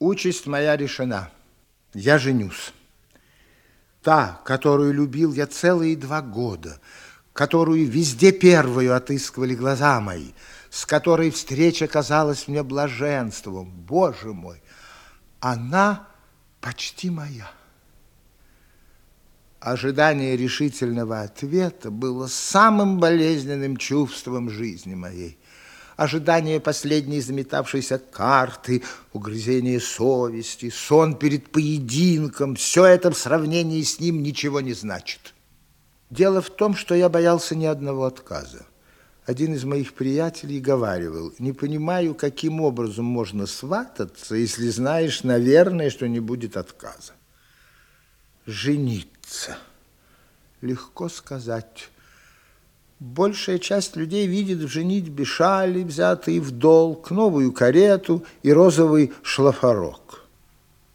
Участь моя решена. Я женюсь. Та, которую любил я целые два года, которую везде первую отыскивали глаза мои, с которой встреча казалась мне блаженством, Боже мой, она почти моя. Ожидание решительного ответа было самым болезненным чувством жизни моей ожидание последней заметавшейся карты, угрызение совести, сон перед поединком, все это в сравнении с ним ничего не значит. Дело в том, что я боялся ни одного отказа. Один из моих приятелей говаривал, не понимаю, каким образом можно свататься, если знаешь, наверное, что не будет отказа. Жениться. Легко сказать. Большая часть людей видит в женитьбе шали, взятые в долг, новую карету и розовый шлафорок.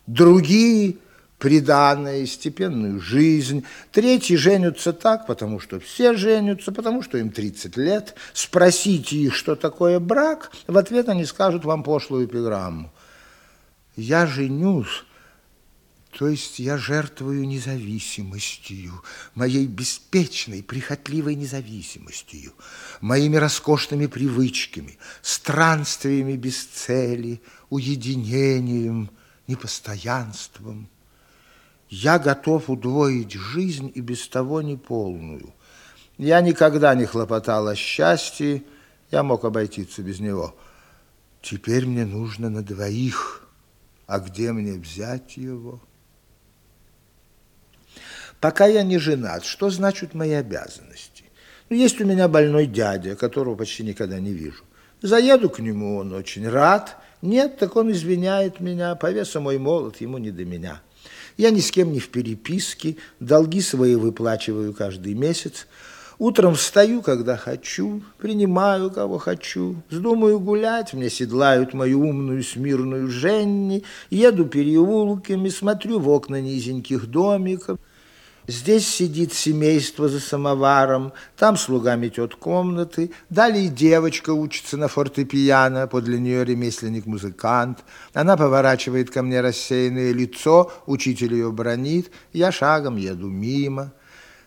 Другие – приданная, степенную жизнь. Третьи женятся так, потому что все женятся, потому что им 30 лет. Спросите их, что такое брак, в ответ они скажут вам пошлую эпиграмму. Я женюсь, то есть я жертвую независимостью, моей беспечной, прихотливой независимостью, моими роскошными привычками, странствиями без цели, уединением, непостоянством. Я готов удвоить жизнь и без того неполную. Я никогда не хлопотал о счастье, я мог обойтиться без него. Теперь мне нужно на двоих, а где мне взять его?» Пока я не женат, что значат мои обязанности? Ну, есть у меня больной дядя, которого почти никогда не вижу. Заеду к нему, он очень рад. Нет, так он извиняет меня, повеса мой молод, ему не до меня. Я ни с кем не в переписке, долги свои выплачиваю каждый месяц. Утром встаю, когда хочу, принимаю, кого хочу. Вздумаю гулять, мне седлают мою умную смирную Женни. Еду переулками, смотрю в окна низеньких домиков. Здесь сидит семейство за самоваром, там слуга метет комнаты, далее девочка учится на фортепиано, подле нее ремесленник-музыкант. Она поворачивает ко мне рассеянное лицо, учитель ее бронит, я шагом еду мимо.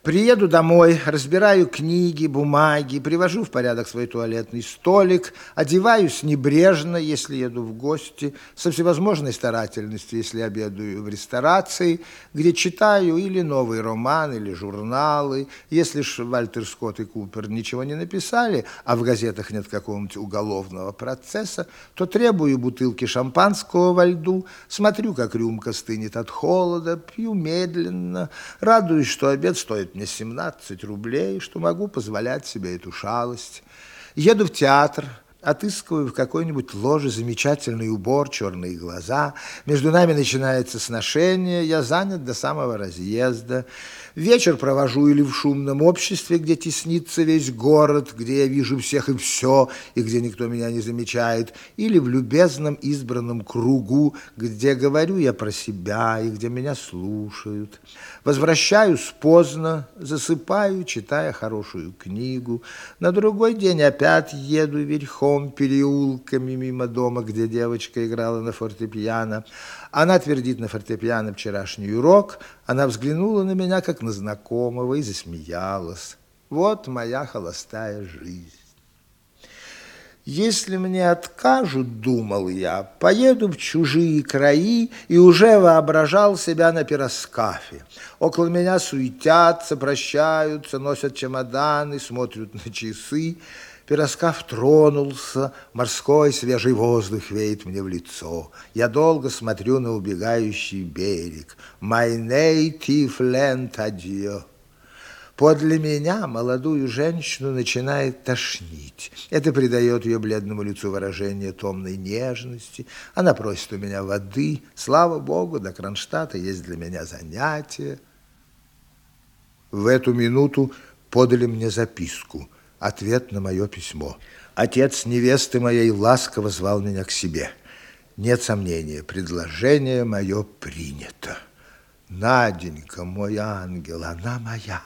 Приеду домой, разбираю книги, бумаги, привожу в порядок свой туалетный столик, одеваюсь небрежно, если еду в гости, со всевозможной старательностью, если обедаю в ресторации, где читаю или новый роман, или журналы. Если ж Вальтер Скотт и Купер ничего не написали, а в газетах нет какого-нибудь уголовного процесса, то требую бутылки шампанского во льду, смотрю, как рюмка стынет от холода, пью медленно, радуюсь, что обед стоит мне 17 рублей, что могу позволять себе эту шалость. Еду в театр, отыскиваю в какой-нибудь ложе замечательный убор, черные глаза. Между нами начинается сношение, я занят до самого разъезда. Вечер провожу или в шумном обществе, где теснится весь город, где я вижу всех и все, и где никто меня не замечает, или в любезном избранном кругу, где говорю я про себя и где меня слушают. Возвращаюсь поздно, засыпаю, читая хорошую книгу. На другой день опять еду верхом переулками мимо дома, где девочка играла на фортепиано. Она твердит на фортепиано вчерашний урок. Она взглянула на меня, как на знакомого, и засмеялась. Вот моя холостая жизнь. Если мне откажут, думал я, поеду в чужие краи и уже воображал себя на пироскафе. Около меня суетятся, прощаются, носят чемоданы, смотрят на часы. Пироскаф тронулся, морской свежий воздух веет мне в лицо. Я долго смотрю на убегающий берег. My native land, adieu. Подле меня молодую женщину начинает тошнить. Это придает ее бледному лицу выражение томной нежности. Она просит у меня воды. Слава Богу, до Кронштадта есть для меня занятие. В эту минуту подали мне записку – ответ на мое письмо. Отец невесты моей ласково звал меня к себе. Нет сомнения, предложение мое принято. Наденька, мой ангел, она моя.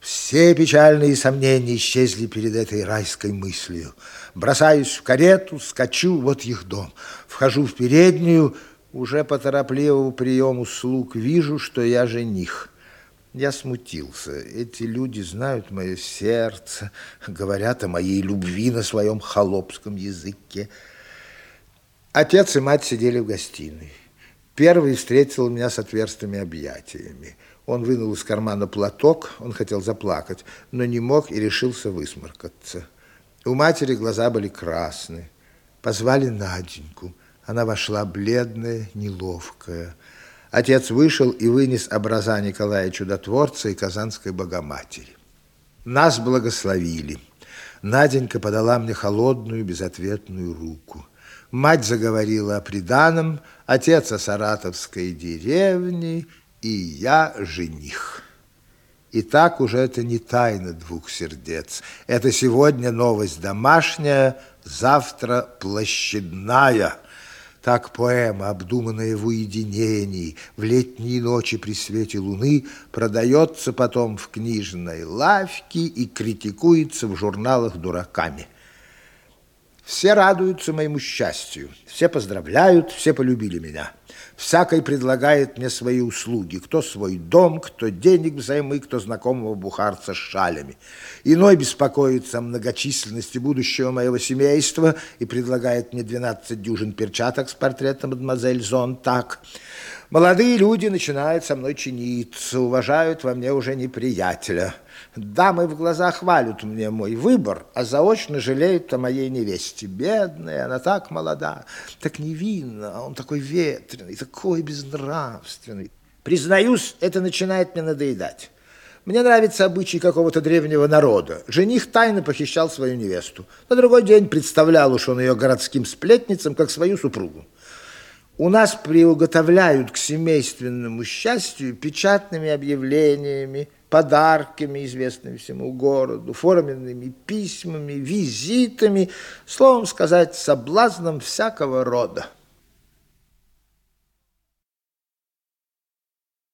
Все печальные сомнения исчезли перед этой райской мыслью. Бросаюсь в карету, скачу, вот их дом. Вхожу в переднюю, Уже по торопливому приему слуг вижу, что я жених. Я смутился. Эти люди знают мое сердце, говорят о моей любви на своем холопском языке. Отец и мать сидели в гостиной. Первый встретил меня с отверстыми объятиями. Он вынул из кармана платок, он хотел заплакать, но не мог и решился высморкаться. У матери глаза были красные. Позвали Наденьку. Она вошла бледная, неловкая. Отец вышел и вынес образа Николая Чудотворца и Казанской Богоматери. Нас благословили. Наденька подала мне холодную, безответную руку. Мать заговорила о приданом, отец о саратовской деревне, и я жених. И так уже это не тайна двух сердец. Это сегодня новость домашняя, завтра площадная – так поэма, обдуманная в уединении, в летние ночи при свете луны, продается потом в книжной лавке и критикуется в журналах дураками. Все радуются моему счастью, все поздравляют, все полюбили меня. Всякой предлагает мне свои услуги, кто свой дом, кто денег взаймы, кто знакомого бухарца с шалями. Иной беспокоится о многочисленности будущего моего семейства и предлагает мне 12 дюжин перчаток с портретом мадемуазель Зон так. Молодые люди начинают со мной чиниться, уважают во мне уже неприятеля. Дамы в глаза хвалят мне мой выбор, а заочно жалеют о моей невесте. Бедная, она так молода, так невинна, а он такой ветреный, такой безнравственный. Признаюсь, это начинает мне надоедать. Мне нравится обычай какого-то древнего народа. Жених тайно похищал свою невесту. На другой день представлял уж он ее городским сплетницам, как свою супругу. У нас приуготовляют к семейственному счастью печатными объявлениями, подарками, известными всему городу, форменными письмами, визитами, словом сказать, соблазном всякого рода.